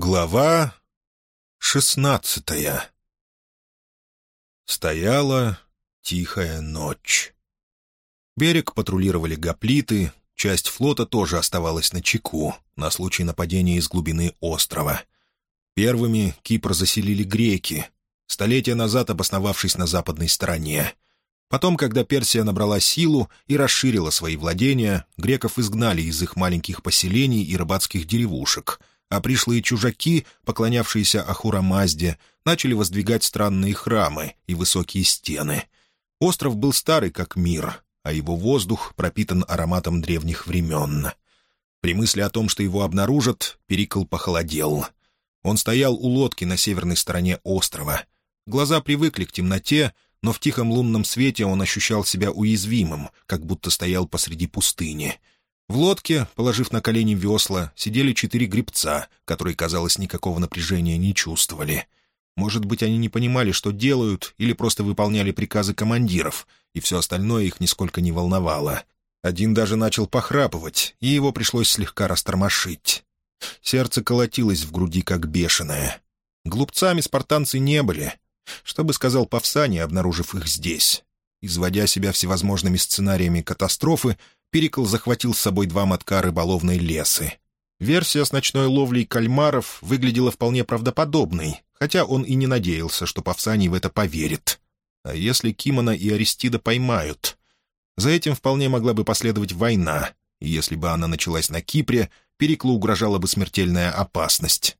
Глава шестнадцатая Стояла тихая ночь. Берег патрулировали гоплиты, часть флота тоже оставалась на чеку на случай нападения из глубины острова. Первыми Кипр заселили греки, столетия назад обосновавшись на западной стороне. Потом, когда Персия набрала силу и расширила свои владения, греков изгнали из их маленьких поселений и рыбацких деревушек — а пришлые чужаки, поклонявшиеся Ахура Мазде, начали воздвигать странные храмы и высокие стены. Остров был старый, как мир, а его воздух пропитан ароматом древних времен. При мысли о том, что его обнаружат, Перикл похолодел. Он стоял у лодки на северной стороне острова. Глаза привыкли к темноте, но в тихом лунном свете он ощущал себя уязвимым, как будто стоял посреди пустыни — в лодке, положив на колени весла, сидели четыре гребца, которые, казалось, никакого напряжения не чувствовали. Может быть, они не понимали, что делают, или просто выполняли приказы командиров, и все остальное их нисколько не волновало. Один даже начал похрапывать, и его пришлось слегка растормошить. Сердце колотилось в груди, как бешеное. Глупцами спартанцы не были. Что бы сказал Павсани, обнаружив их здесь? Изводя себя всевозможными сценариями катастрофы, Перикл захватил с собой два мотка рыболовной лесы. Версия с ночной ловлей кальмаров выглядела вполне правдоподобной, хотя он и не надеялся, что Павсаний в это поверит. А если Кимона и Аристида поймают? За этим вполне могла бы последовать война, и если бы она началась на Кипре, Периклу угрожала бы смертельная опасность.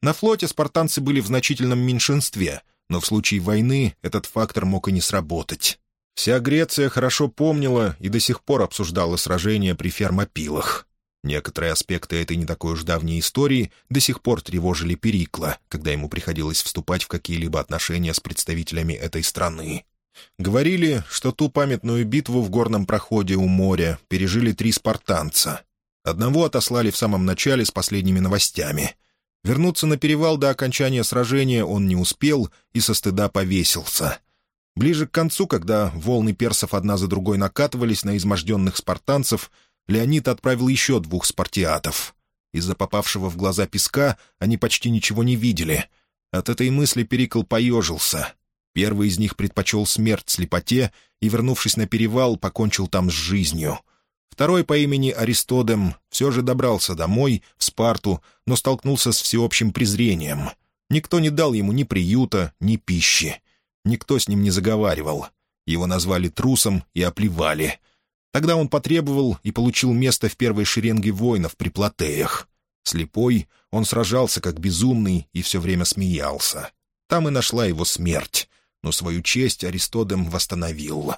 На флоте спартанцы были в значительном меньшинстве, но в случае войны этот фактор мог и не сработать. Вся Греция хорошо помнила и до сих пор обсуждала сражения при фермопилах. Некоторые аспекты этой не такой уж давней истории до сих пор тревожили Перикла, когда ему приходилось вступать в какие-либо отношения с представителями этой страны. Говорили, что ту памятную битву в горном проходе у моря пережили три спартанца. Одного отослали в самом начале с последними новостями. Вернуться на перевал до окончания сражения он не успел и со стыда повесился — Ближе к концу, когда волны персов одна за другой накатывались на изможденных спартанцев, Леонид отправил еще двух спартиатов. Из-за попавшего в глаза песка они почти ничего не видели. От этой мысли Перикл поежился. Первый из них предпочел смерть слепоте и, вернувшись на перевал, покончил там с жизнью. Второй по имени Аристодем все же добрался домой, в Спарту, но столкнулся с всеобщим презрением. Никто не дал ему ни приюта, ни пищи. Никто с ним не заговаривал. Его назвали трусом и оплевали. Тогда он потребовал и получил место в первой шеренге воинов при Платеях. Слепой, он сражался как безумный и все время смеялся. Там и нашла его смерть, но свою честь Аристодем восстановил.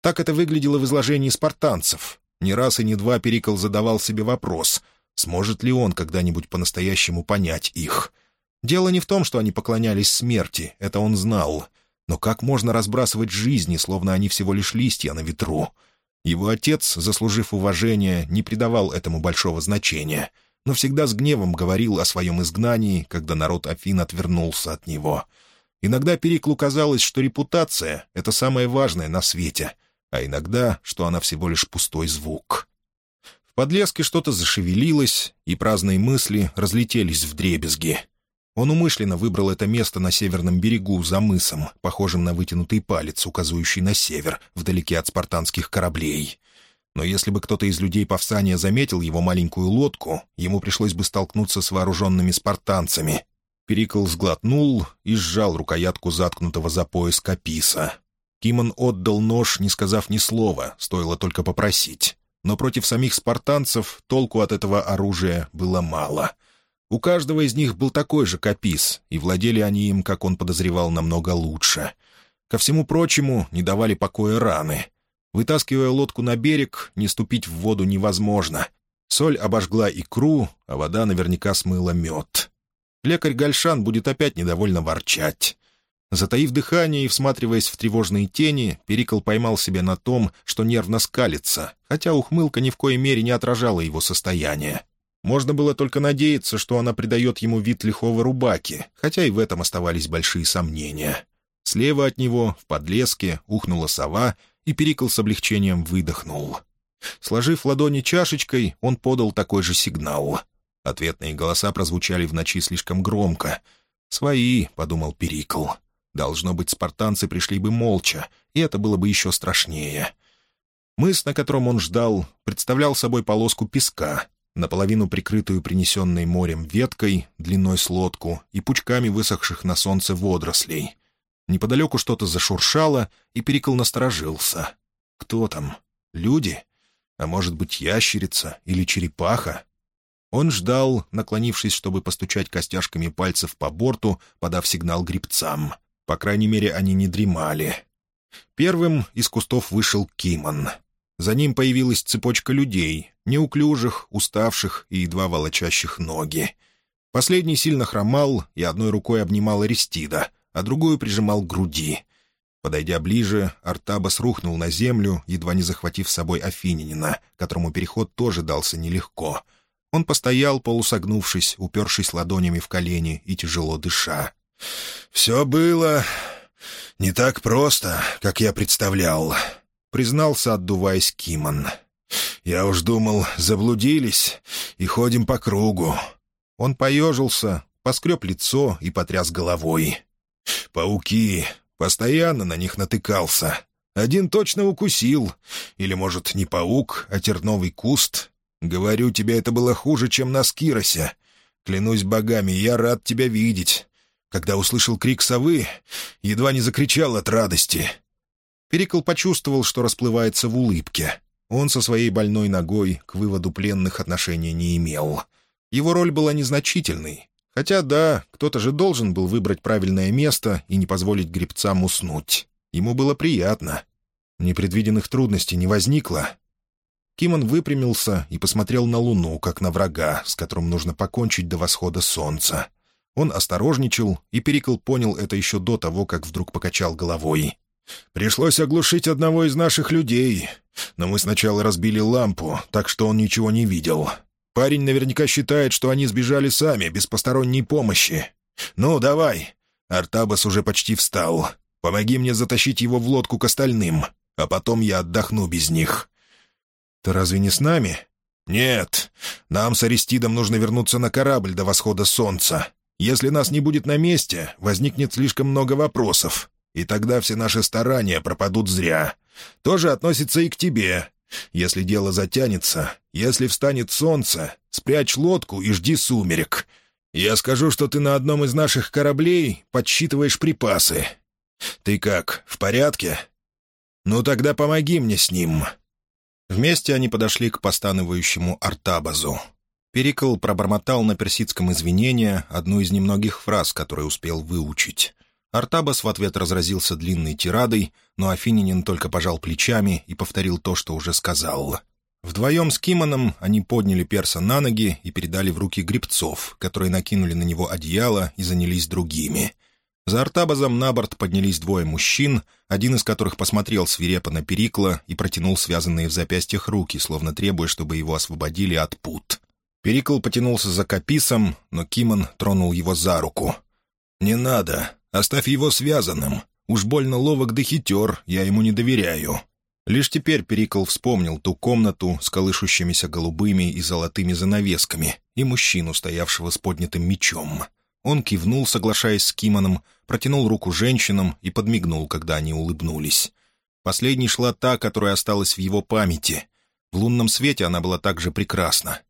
Так это выглядело в изложении спартанцев. Не раз и не два Перикл задавал себе вопрос, сможет ли он когда-нибудь по-настоящему понять их. Дело не в том, что они поклонялись смерти, это он знал. Но как можно разбрасывать жизни, словно они всего лишь листья на ветру? Его отец, заслужив уважение, не придавал этому большого значения, но всегда с гневом говорил о своем изгнании, когда народ Афин отвернулся от него. Иногда Периклу казалось, что репутация — это самое важное на свете, а иногда, что она всего лишь пустой звук. В подлеске что-то зашевелилось, и праздные мысли разлетелись в дребезги — он умышленно выбрал это место на северном берегу, за мысом, похожим на вытянутый палец, указывающий на север, вдалеке от спартанских кораблей. Но если бы кто-то из людей Павсания заметил его маленькую лодку, ему пришлось бы столкнуться с вооруженными спартанцами. Перикл сглотнул и сжал рукоятку заткнутого за пояс каписа. Кимон отдал нож, не сказав ни слова, стоило только попросить. Но против самих спартанцев толку от этого оружия было мало — у каждого из них был такой же капис, и владели они им, как он подозревал, намного лучше. Ко всему прочему, не давали покоя раны. Вытаскивая лодку на берег, не ступить в воду невозможно. Соль обожгла икру, а вода наверняка смыла мед. Лекарь Гальшан будет опять недовольно ворчать. Затаив дыхание и всматриваясь в тревожные тени, Перикл поймал себя на том, что нервно скалится, хотя ухмылка ни в коей мере не отражала его состояние. Можно было только надеяться, что она придает ему вид лихого рубаки, хотя и в этом оставались большие сомнения. Слева от него, в подлеске, ухнула сова, и Перикл с облегчением выдохнул. Сложив ладони чашечкой, он подал такой же сигнал. Ответные голоса прозвучали в ночи слишком громко. «Свои», — подумал Перикл. «Должно быть, спартанцы пришли бы молча, и это было бы еще страшнее». Мыс, на котором он ждал, представлял собой полоску песка, наполовину прикрытую принесенной морем веткой, длиной с лодку и пучками высохших на солнце водорослей. Неподалеку что-то зашуршало, и Перикл насторожился. «Кто там? Люди? А может быть, ящерица или черепаха?» Он ждал, наклонившись, чтобы постучать костяшками пальцев по борту, подав сигнал грибцам. По крайней мере, они не дремали. Первым из кустов вышел Кимон — за ним появилась цепочка людей, неуклюжих, уставших и едва волочащих ноги. Последний сильно хромал и одной рукой обнимал Аристида, а другую прижимал к груди. Подойдя ближе, Артабас рухнул на землю, едва не захватив с собой Афининина, которому переход тоже дался нелегко. Он постоял, полусогнувшись, упершись ладонями в колени и тяжело дыша. «Все было не так просто, как я представлял», — признался, отдуваясь Кимон. «Я уж думал, заблудились и ходим по кругу». Он поежился, поскреб лицо и потряс головой. «Пауки. Постоянно на них натыкался. Один точно укусил. Или, может, не паук, а терновый куст. Говорю тебе, это было хуже, чем на Скиросе. Клянусь богами, я рад тебя видеть. Когда услышал крик совы, едва не закричал от радости. Перикл почувствовал, что расплывается в улыбке. Он со своей больной ногой к выводу пленных отношения не имел. Его роль была незначительной. Хотя, да, кто-то же должен был выбрать правильное место и не позволить гребцам уснуть. Ему было приятно. Непредвиденных трудностей не возникло. Кимон выпрямился и посмотрел на Луну, как на врага, с которым нужно покончить до восхода солнца. Он осторожничал, и Перикл понял это еще до того, как вдруг покачал головой. Пришлось оглушить одного из наших людей, но мы сначала разбили лампу, так что он ничего не видел. Парень наверняка считает, что они сбежали сами, без посторонней помощи. Ну, давай. Артабас уже почти встал. Помоги мне затащить его в лодку к остальным, а потом я отдохну без них. Ты разве не с нами? Нет. Нам с Аристидом нужно вернуться на корабль до восхода солнца. Если нас не будет на месте, возникнет слишком много вопросов и тогда все наши старания пропадут зря. Тоже относится и к тебе. Если дело затянется, если встанет солнце, спрячь лодку и жди сумерек. Я скажу, что ты на одном из наших кораблей подсчитываешь припасы. Ты как, в порядке? Ну тогда помоги мне с ним». Вместе они подошли к постанывающему Артабазу. Перикл пробормотал на персидском извинения одну из немногих фраз, которые успел выучить. Артабас в ответ разразился длинной тирадой, но Афининин только пожал плечами и повторил то, что уже сказал. Вдвоем с Кимоном они подняли перса на ноги и передали в руки грибцов, которые накинули на него одеяло и занялись другими. За Артабазом на борт поднялись двое мужчин, один из которых посмотрел свирепо на Перикла и протянул связанные в запястьях руки, словно требуя, чтобы его освободили от пут. Перикл потянулся за каписом, но Кимон тронул его за руку. «Не надо. Оставь его связанным. Уж больно ловок да хитер, я ему не доверяю». Лишь теперь Перикл вспомнил ту комнату с колышущимися голубыми и золотыми занавесками и мужчину, стоявшего с поднятым мечом. Он кивнул, соглашаясь с Кимоном, протянул руку женщинам и подмигнул, когда они улыбнулись. Последней шла та, которая осталась в его памяти. В лунном свете она была также прекрасна.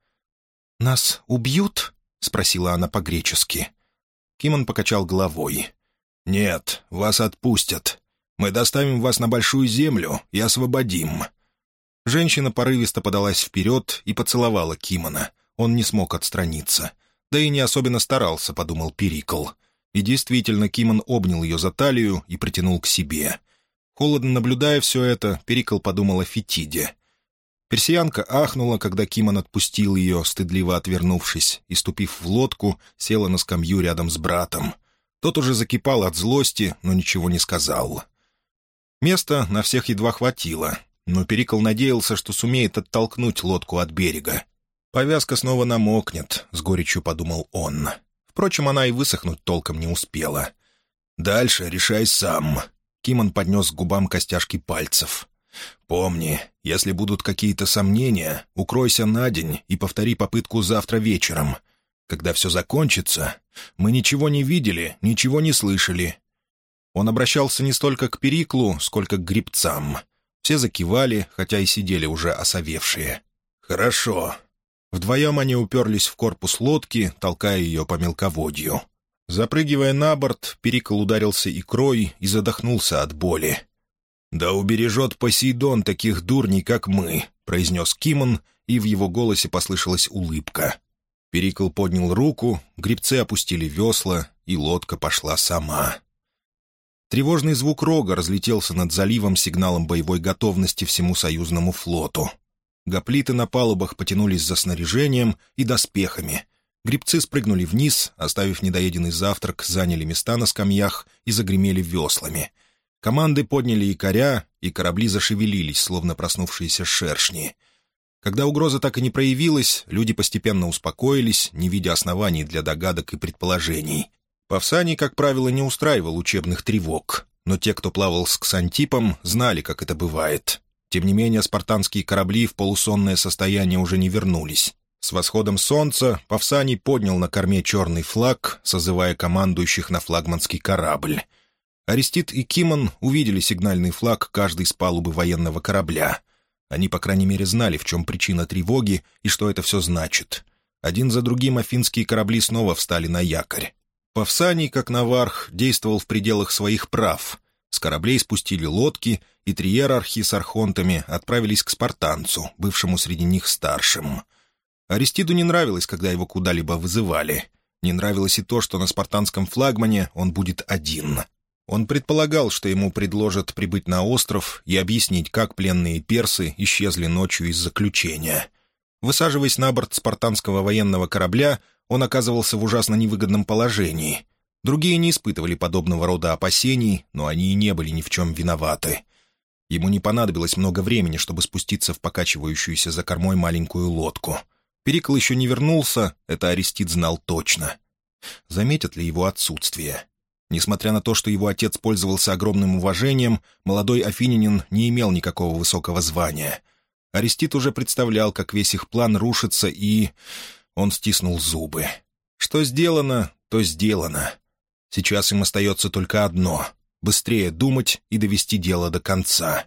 «Нас убьют?» — спросила она по-гречески. Кимон покачал головой. «Нет, вас отпустят. Мы доставим вас на Большую Землю и освободим». Женщина порывисто подалась вперед и поцеловала Кимона. Он не смог отстраниться. Да и не особенно старался, подумал Перикл. И действительно, Кимон обнял ее за талию и притянул к себе. Холодно наблюдая все это, Перикл подумал о Фетиде. Персиянка ахнула, когда Кимон отпустил ее, стыдливо отвернувшись, и, ступив в лодку, села на скамью рядом с братом — тот уже закипал от злости, но ничего не сказал. Места на всех едва хватило, но Перикл надеялся, что сумеет оттолкнуть лодку от берега. «Повязка снова намокнет», — с горечью подумал он. Впрочем, она и высохнуть толком не успела. «Дальше решай сам». Кимон поднес к губам костяшки пальцев. Помни, если будут какие-то сомнения, укройся на день и повтори попытку завтра вечером. Когда все закончится, мы ничего не видели, ничего не слышали». Он обращался не столько к Периклу, сколько к грибцам. Все закивали, хотя и сидели уже осовевшие. «Хорошо». Вдвоем они уперлись в корпус лодки, толкая ее по мелководью. Запрыгивая на борт, Перикл ударился икрой и задохнулся от боли. «Да убережет Посейдон таких дурней, как мы», — произнес Кимон, и в его голосе послышалась улыбка. Перикл поднял руку, грибцы опустили весла, и лодка пошла сама. Тревожный звук рога разлетелся над заливом сигналом боевой готовности всему союзному флоту. Гоплиты на палубах потянулись за снаряжением и доспехами. Грибцы спрыгнули вниз, оставив недоеденный завтрак, заняли места на скамьях и загремели веслами — Команды подняли якоря, и корабли зашевелились, словно проснувшиеся шершни. Когда угроза так и не проявилась, люди постепенно успокоились, не видя оснований для догадок и предположений. Павсаний, как правило, не устраивал учебных тревог, но те, кто плавал с Ксантипом, знали, как это бывает. Тем не менее, спартанские корабли в полусонное состояние уже не вернулись. С восходом солнца Павсаний поднял на корме черный флаг, созывая командующих на флагманский корабль — Арестит и Кимон увидели сигнальный флаг каждой с палубы военного корабля. Они, по крайней мере, знали, в чем причина тревоги и что это все значит. Один за другим афинские корабли снова встали на якорь. Павсаний, как наварх, действовал в пределах своих прав. С кораблей спустили лодки, и три иерархи с архонтами отправились к спартанцу, бывшему среди них старшим. Аристиду не нравилось, когда его куда-либо вызывали. Не нравилось и то, что на спартанском флагмане он будет один — он предполагал, что ему предложат прибыть на остров и объяснить, как пленные персы исчезли ночью из заключения. Высаживаясь на борт спартанского военного корабля, он оказывался в ужасно невыгодном положении. Другие не испытывали подобного рода опасений, но они и не были ни в чем виноваты. Ему не понадобилось много времени, чтобы спуститься в покачивающуюся за кормой маленькую лодку. Перикл еще не вернулся, это Арестит знал точно. Заметят ли его отсутствие? Несмотря на то, что его отец пользовался огромным уважением, молодой афинянин не имел никакого высокого звания. Арестит уже представлял, как весь их план рушится, и... Он стиснул зубы. Что сделано, то сделано. Сейчас им остается только одно — быстрее думать и довести дело до конца.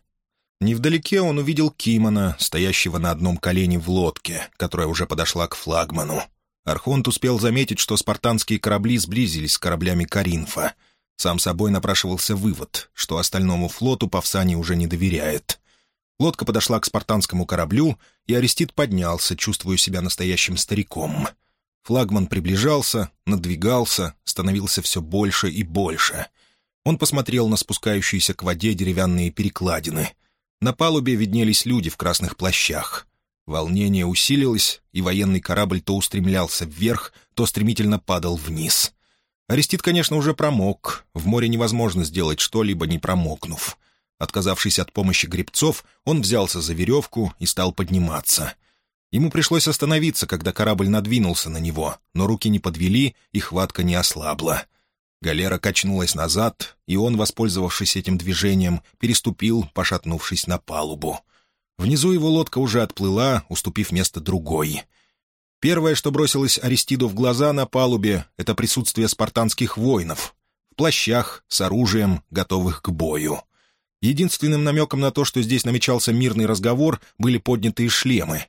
Невдалеке он увидел Кимона, стоящего на одном колене в лодке, которая уже подошла к флагману. Архонт успел заметить, что спартанские корабли сблизились с кораблями Каринфа. Сам собой напрашивался вывод, что остальному флоту Павсани уже не доверяет. Лодка подошла к спартанскому кораблю, и Арестит поднялся, чувствуя себя настоящим стариком. Флагман приближался, надвигался, становился все больше и больше. Он посмотрел на спускающиеся к воде деревянные перекладины. На палубе виднелись люди в красных плащах. Волнение усилилось, и военный корабль то устремлялся вверх, то стремительно падал вниз. Арестит, конечно, уже промок. В море невозможно сделать что-либо, не промокнув. Отказавшись от помощи гребцов, он взялся за веревку и стал подниматься. Ему пришлось остановиться, когда корабль надвинулся на него, но руки не подвели, и хватка не ослабла. Галера качнулась назад, и он, воспользовавшись этим движением, переступил, пошатнувшись на палубу. Внизу его лодка уже отплыла, уступив место другой. Первое, что бросилось Аристиду в глаза на палубе, — это присутствие спартанских воинов. В плащах, с оружием, готовых к бою. Единственным намеком на то, что здесь намечался мирный разговор, были поднятые шлемы.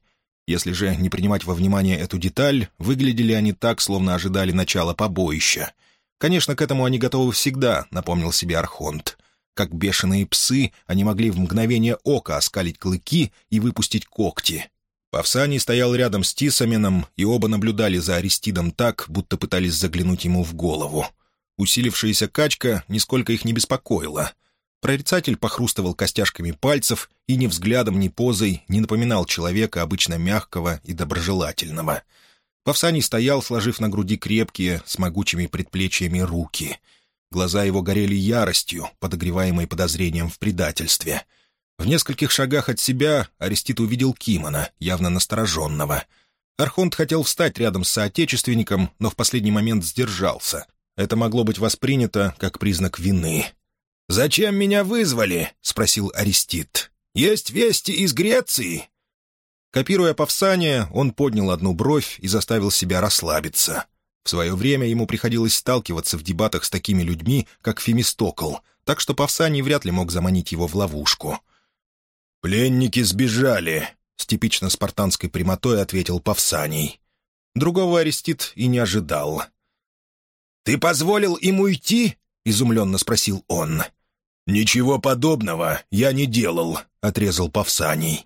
Если же не принимать во внимание эту деталь, выглядели они так, словно ожидали начала побоища. Конечно, к этому они готовы всегда, напомнил себе Архонт. Как бешеные псы, они могли в мгновение ока оскалить клыки и выпустить когти. Павсаний стоял рядом с Тисаменом, и оба наблюдали за Аристидом так, будто пытались заглянуть ему в голову. Усилившаяся качка нисколько их не беспокоила. Прорицатель похрустывал костяшками пальцев и ни взглядом, ни позой не напоминал человека обычно мягкого и доброжелательного. Павсаний стоял, сложив на груди крепкие, с могучими предплечьями руки — Глаза его горели яростью, подогреваемой подозрением в предательстве. В нескольких шагах от себя Арестит увидел Кимона, явно настороженного. Архонт хотел встать рядом с соотечественником, но в последний момент сдержался. Это могло быть воспринято как признак вины. «Зачем меня вызвали?» — спросил Арестит. Есть вести из Греции?» Копируя Павсания, он поднял одну бровь и заставил себя расслабиться. В свое время ему приходилось сталкиваться в дебатах с такими людьми, как Фемистокл, так что Павсаний вряд ли мог заманить его в ловушку. «Пленники сбежали», — с типично спартанской прямотой ответил Павсаний. Другого Арестит и не ожидал. «Ты позволил им уйти?» — изумленно спросил он. «Ничего подобного я не делал», — отрезал Павсаний.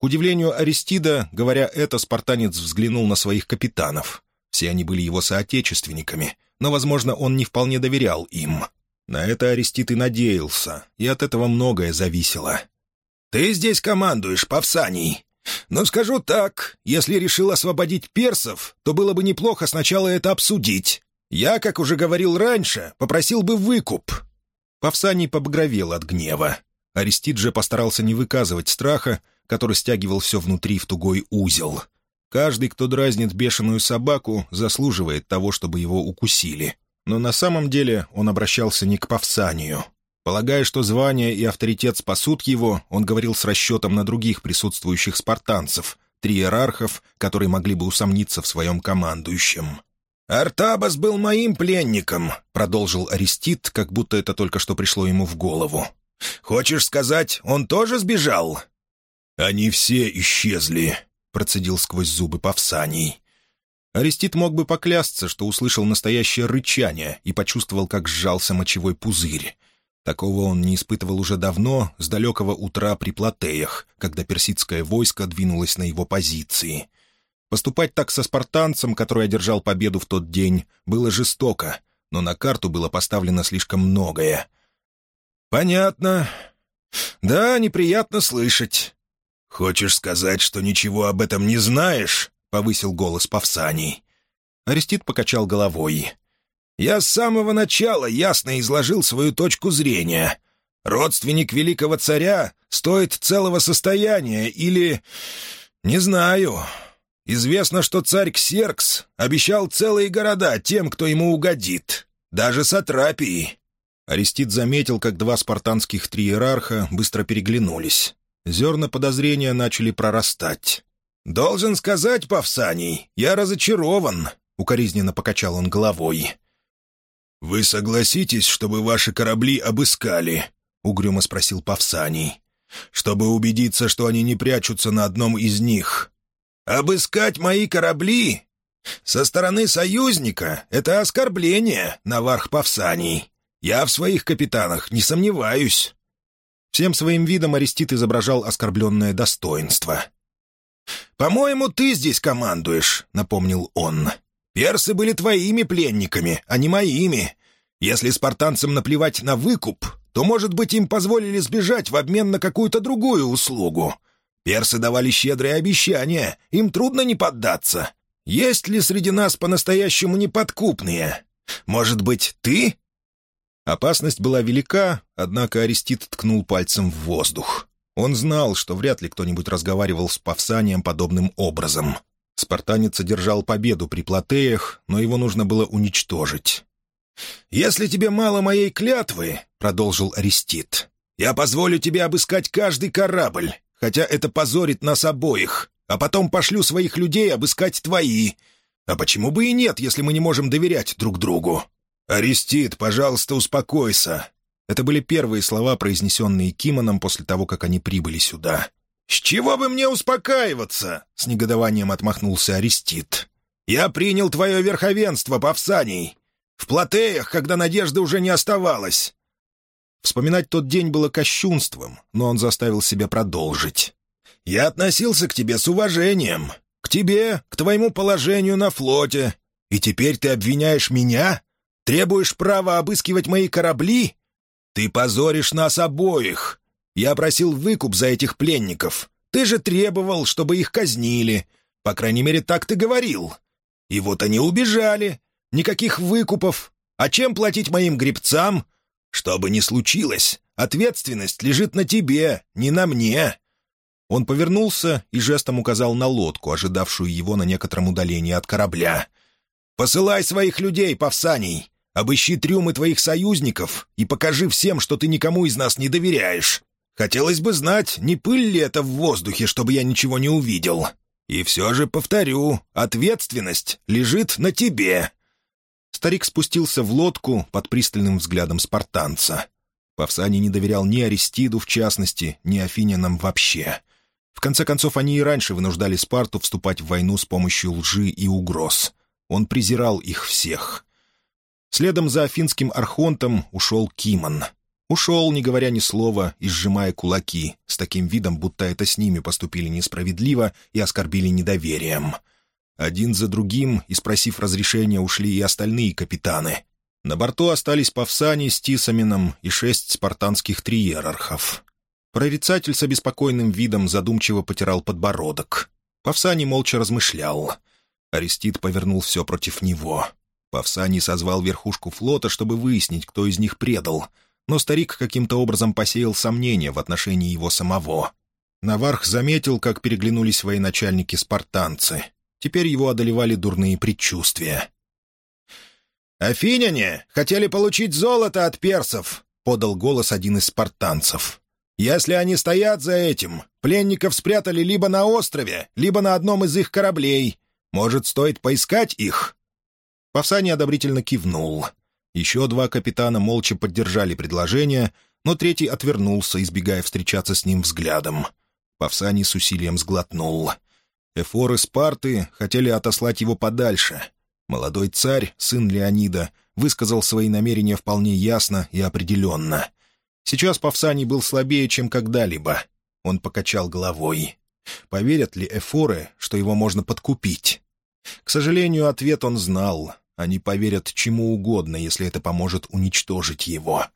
К удивлению Аристида, говоря это, спартанец взглянул на своих капитанов. Все они были его соотечественниками, но, возможно, он не вполне доверял им. На это Аристид и надеялся, и от этого многое зависело. «Ты здесь командуешь, Павсаний. Но скажу так, если решил освободить персов, то было бы неплохо сначала это обсудить. Я, как уже говорил раньше, попросил бы выкуп». Павсаний побагровел от гнева. Аристид же постарался не выказывать страха, который стягивал все внутри в тугой узел. Каждый, кто дразнит бешеную собаку, заслуживает того, чтобы его укусили. Но на самом деле он обращался не к Павсанию. Полагая, что звание и авторитет спасут его, он говорил с расчетом на других присутствующих спартанцев, три иерархов, которые могли бы усомниться в своем командующем. «Артабас был моим пленником», — продолжил Арестит, как будто это только что пришло ему в голову. «Хочешь сказать, он тоже сбежал?» «Они все исчезли», — процедил сквозь зубы Павсаний. Арестит мог бы поклясться, что услышал настоящее рычание и почувствовал, как сжался мочевой пузырь. Такого он не испытывал уже давно, с далекого утра при Платеях, когда персидское войско двинулось на его позиции. Поступать так со спартанцем, который одержал победу в тот день, было жестоко, но на карту было поставлено слишком многое. «Понятно. Да, неприятно слышать. Хочешь сказать, что ничего об этом не знаешь?» — повысил голос Павсаний. Арестит покачал головой. Я с самого начала ясно изложил свою точку зрения. Родственник великого царя стоит целого состояния или... Не знаю. Известно, что царь Ксеркс обещал целые города тем, кто ему угодит. Даже сатрапии. Арестит заметил, как два спартанских триерарха быстро переглянулись. Зерна подозрения начали прорастать. «Должен сказать, Павсаний, я разочарован», — укоризненно покачал он головой. «Вы согласитесь, чтобы ваши корабли обыскали?» — угрюмо спросил Павсаний. «Чтобы убедиться, что они не прячутся на одном из них». «Обыскать мои корабли? Со стороны союзника это оскорбление, Наварх Павсаний. Я в своих капитанах не сомневаюсь». Всем своим видом Арестит изображал оскорбленное достоинство. «По-моему, ты здесь командуешь», — напомнил он. Персы были твоими пленниками, а не моими. Если спартанцам наплевать на выкуп, то, может быть, им позволили сбежать в обмен на какую-то другую услугу. Персы давали щедрые обещания, им трудно не поддаться. Есть ли среди нас по-настоящему неподкупные? Может быть, ты?» Опасность была велика, однако Арестит ткнул пальцем в воздух. Он знал, что вряд ли кто-нибудь разговаривал с Павсанием подобным образом. Спартанец одержал победу при Платеях, но его нужно было уничтожить. «Если тебе мало моей клятвы», — продолжил Арестит, — «я позволю тебе обыскать каждый корабль, хотя это позорит нас обоих, а потом пошлю своих людей обыскать твои. А почему бы и нет, если мы не можем доверять друг другу?» «Арестит, пожалуйста, успокойся». Это были первые слова, произнесенные Кимоном после того, как они прибыли сюда. «С чего бы мне успокаиваться?» — с негодованием отмахнулся Арестит. «Я принял твое верховенство, Павсаний. В Платеях, когда надежды уже не оставалось». Вспоминать тот день было кощунством, но он заставил себя продолжить. «Я относился к тебе с уважением. К тебе, к твоему положению на флоте. И теперь ты обвиняешь меня? Требуешь права обыскивать мои корабли? Ты позоришь нас обоих. Я просил выкуп за этих пленников. Ты же требовал, чтобы их казнили. По крайней мере, так ты говорил. И вот они убежали. Никаких выкупов. А чем платить моим гребцам? Что бы ни случилось, ответственность лежит на тебе, не на мне». Он повернулся и жестом указал на лодку, ожидавшую его на некотором удалении от корабля. «Посылай своих людей, Павсаний. Обыщи трюмы твоих союзников и покажи всем, что ты никому из нас не доверяешь. Хотелось бы знать, не пыль ли это в воздухе, чтобы я ничего не увидел. И все же, повторю, ответственность лежит на тебе». Старик спустился в лодку под пристальным взглядом спартанца. Павсани не доверял ни Аристиду, в частности, ни Афинянам вообще. В конце концов, они и раньше вынуждали Спарту вступать в войну с помощью лжи и угроз. Он презирал их всех. Следом за афинским архонтом ушел Кимон. Ушел, не говоря ни слова, и сжимая кулаки, с таким видом, будто это с ними поступили несправедливо и оскорбили недоверием. Один за другим, и спросив разрешения, ушли и остальные капитаны. На борту остались Павсани с Тисамином и шесть спартанских триерархов. Прорицатель с обеспокоенным видом задумчиво потирал подбородок. Павсани молча размышлял. Арестит повернул все против него. Павсани созвал верхушку флота, чтобы выяснить, кто из них предал — но старик каким-то образом посеял сомнения в отношении его самого. Наварх заметил, как переглянулись военачальники-спартанцы. Теперь его одолевали дурные предчувствия. «Афиняне хотели получить золото от персов», — подал голос один из спартанцев. «Если они стоят за этим, пленников спрятали либо на острове, либо на одном из их кораблей. Может, стоит поискать их?» Павсаний одобрительно кивнул. Еще два капитана молча поддержали предложение, но третий отвернулся, избегая встречаться с ним взглядом. Павсаний с усилием сглотнул. Эфоры Спарты хотели отослать его подальше. Молодой царь, сын Леонида, высказал свои намерения вполне ясно и определенно. Сейчас Павсаний был слабее, чем когда-либо. Он покачал головой. Поверят ли эфоры, что его можно подкупить? К сожалению, ответ он знал. Они поверят чему угодно, если это поможет уничтожить его.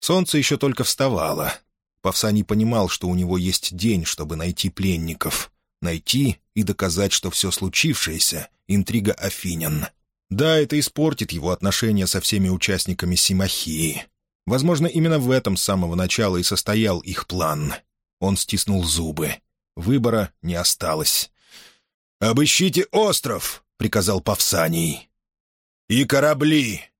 Солнце еще только вставало. Павсаний понимал, что у него есть день, чтобы найти пленников. Найти и доказать, что все случившееся — интрига Афинян. Да, это испортит его отношения со всеми участниками Симахии. Возможно, именно в этом с самого начала и состоял их план. Он стиснул зубы. Выбора не осталось. «Обыщите остров!» — приказал Павсаний. «И корабли!»